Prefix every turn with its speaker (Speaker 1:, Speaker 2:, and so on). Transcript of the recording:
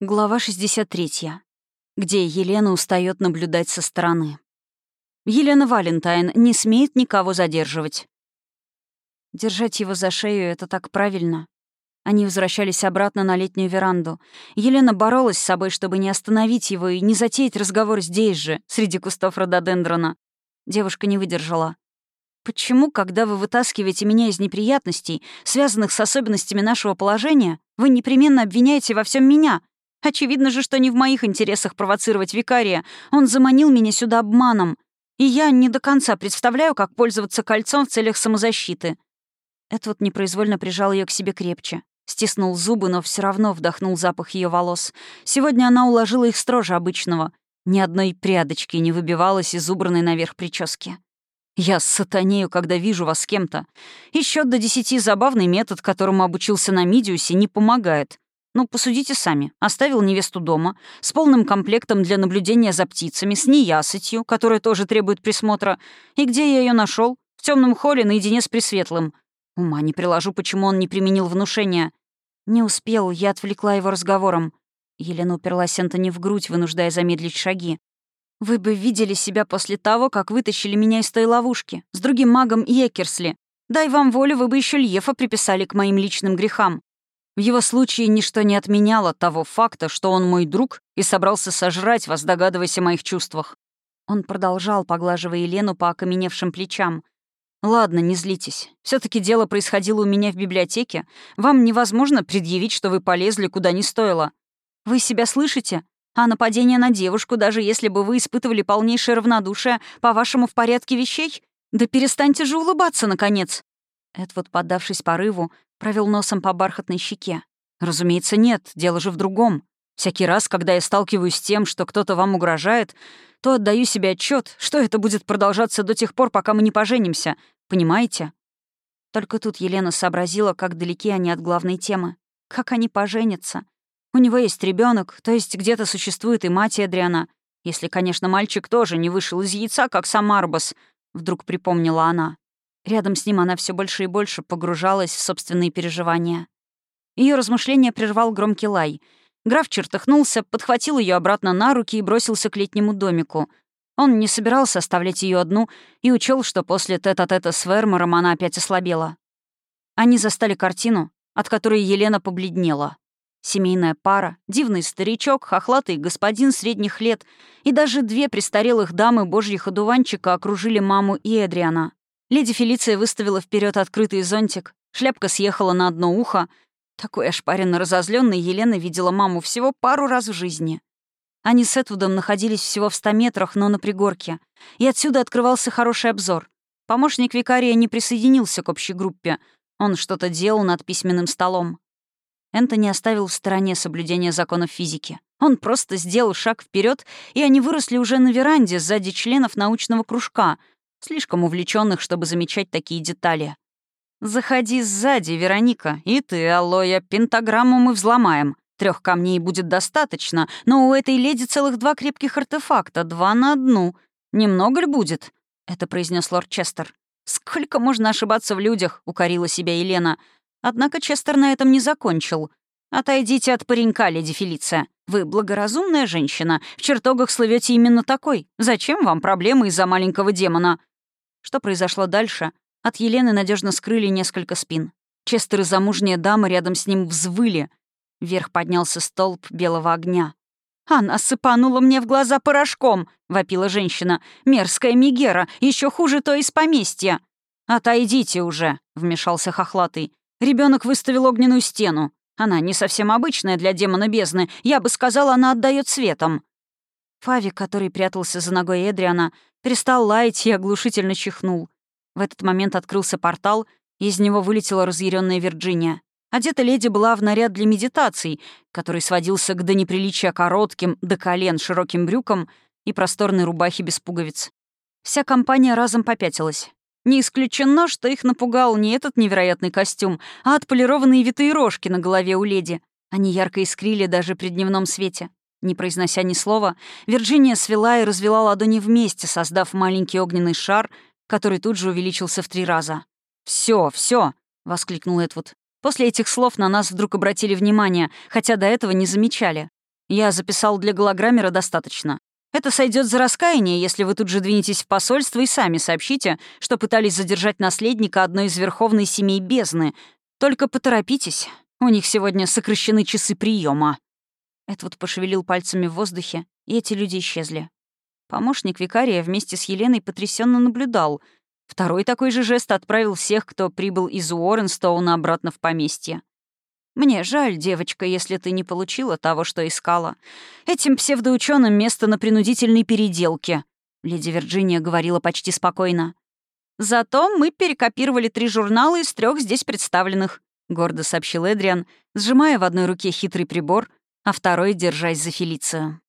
Speaker 1: Глава 63. Где Елена устает наблюдать со стороны. Елена Валентайн не смеет никого задерживать. Держать его за шею — это так правильно. Они возвращались обратно на летнюю веранду. Елена боролась с собой, чтобы не остановить его и не затеять разговор здесь же, среди кустов рододендрона. Девушка не выдержала. «Почему, когда вы вытаскиваете меня из неприятностей, связанных с особенностями нашего положения, вы непременно обвиняете во всем меня?» Очевидно же, что не в моих интересах провоцировать викария. Он заманил меня сюда обманом. И я не до конца представляю, как пользоваться кольцом в целях самозащиты. Этот непроизвольно прижал ее к себе крепче. Стиснул зубы, но все равно вдохнул запах ее волос. Сегодня она уложила их строже обычного. Ни одной прядочки не выбивалась из убранной наверх прически. Я сатанею, когда вижу вас с кем-то. И счет до десяти забавный метод, которому обучился на Мидиусе, не помогает. Ну, посудите сами. Оставил невесту дома, с полным комплектом для наблюдения за птицами, с неясытью, которая тоже требует присмотра. И где я ее нашел? В темном холле наедине с Пресветлым. Ума не приложу, почему он не применил внушения. Не успел, я отвлекла его разговором. Елена уперлась Энтони в грудь, вынуждая замедлить шаги. «Вы бы видели себя после того, как вытащили меня из той ловушки, с другим магом Екерсли. Дай вам волю, вы бы еще Льефа приписали к моим личным грехам. В его случае ничто не отменяло того факта, что он мой друг и собрался сожрать вас, догадываясь о моих чувствах. Он продолжал, поглаживая Елену по окаменевшим плечам. «Ладно, не злитесь. все таки дело происходило у меня в библиотеке. Вам невозможно предъявить, что вы полезли куда не стоило. Вы себя слышите? А нападение на девушку, даже если бы вы испытывали полнейшее равнодушие, по-вашему, в порядке вещей? Да перестаньте же улыбаться, наконец!» Эдвуд, поддавшись порыву, Провел носом по бархатной щеке. «Разумеется, нет, дело же в другом. Всякий раз, когда я сталкиваюсь с тем, что кто-то вам угрожает, то отдаю себе отчет, что это будет продолжаться до тех пор, пока мы не поженимся. Понимаете?» Только тут Елена сообразила, как далеки они от главной темы. Как они поженятся. У него есть ребенок, то есть где-то существует и мать Эдриана. Если, конечно, мальчик тоже не вышел из яйца, как сам Арбас, вдруг припомнила она. Рядом с ним она все больше и больше погружалась в собственные переживания. Ее размышления прервал громкий лай. Граф чертыхнулся, подхватил ее обратно на руки и бросился к летнему домику. Он не собирался оставлять ее одну и учел, что после тета-тета с Вермором она опять ослабела. Они застали картину, от которой Елена побледнела. Семейная пара, дивный старичок, хохлатый господин средних лет и даже две престарелых дамы божьих одуванчика окружили маму и Эдриана. Леди Фелиция выставила вперед открытый зонтик, шляпка съехала на одно ухо. Такой ошпаренно разозленной Елена видела маму всего пару раз в жизни. Они с Этвудом находились всего в ста метрах, но на пригорке, и отсюда открывался хороший обзор. Помощник викария не присоединился к общей группе. Он что-то делал над письменным столом. Энтони оставил в стороне соблюдения законов физики. Он просто сделал шаг вперед, и они выросли уже на веранде сзади членов научного кружка, слишком увлеченных, чтобы замечать такие детали. «Заходи сзади, Вероника, и ты, Алоя, пентаграмму мы взломаем. Трех камней будет достаточно, но у этой леди целых два крепких артефакта, два на одну. Немного ли будет?» — это произнес лорд Честер. «Сколько можно ошибаться в людях?» — укорила себя Елена. Однако Честер на этом не закончил. «Отойдите от паренька, леди Фелиция. Вы благоразумная женщина. В чертогах слывете именно такой. Зачем вам проблемы из-за маленького демона?» Что произошло дальше? От Елены надежно скрыли несколько спин. Честер и замужняя дама рядом с ним взвыли. Вверх поднялся столб белого огня. «Она сыпанула мне в глаза порошком!» — вопила женщина. «Мерзкая Мигера! еще хуже то из поместья!» «Отойдите уже!» — вмешался хохлатый. Ребенок выставил огненную стену. Она не совсем обычная для демона бездны. Я бы сказала, она отдает светом. Фави, который прятался за ногой Эдриана, перестал лаять и оглушительно чихнул. В этот момент открылся портал, и из него вылетела разъяренная Вирджиния. Одета леди была в наряд для медитаций, который сводился к до неприличия коротким, до колен широким брюкам и просторной рубахе без пуговиц. Вся компания разом попятилась. Не исключено, что их напугал не этот невероятный костюм, а отполированные витые рожки на голове у леди. Они ярко искрили даже при дневном свете. Не произнося ни слова, Вирджиния свела и развела ладони вместе, создав маленький огненный шар, который тут же увеличился в три раза. Все, все! воскликнул Эдвуд. После этих слов на нас вдруг обратили внимание, хотя до этого не замечали. Я записал для голограммера достаточно. Это сойдет за раскаяние, если вы тут же двинетесь в посольство и сами сообщите, что пытались задержать наследника одной из верховной семей бездны. Только поторопитесь, у них сегодня сокращены часы приема. Эдвуд пошевелил пальцами в воздухе, и эти люди исчезли. Помощник викария вместе с Еленой потрясенно наблюдал. Второй такой же жест отправил всех, кто прибыл из Уорренстоуна обратно в поместье. «Мне жаль, девочка, если ты не получила того, что искала. Этим псевдоученым место на принудительной переделке», — леди Вирджиния говорила почти спокойно. «Зато мы перекопировали три журнала из трех здесь представленных», — гордо сообщил Эдриан, сжимая в одной руке хитрый прибор, а второй держась за Фелицию.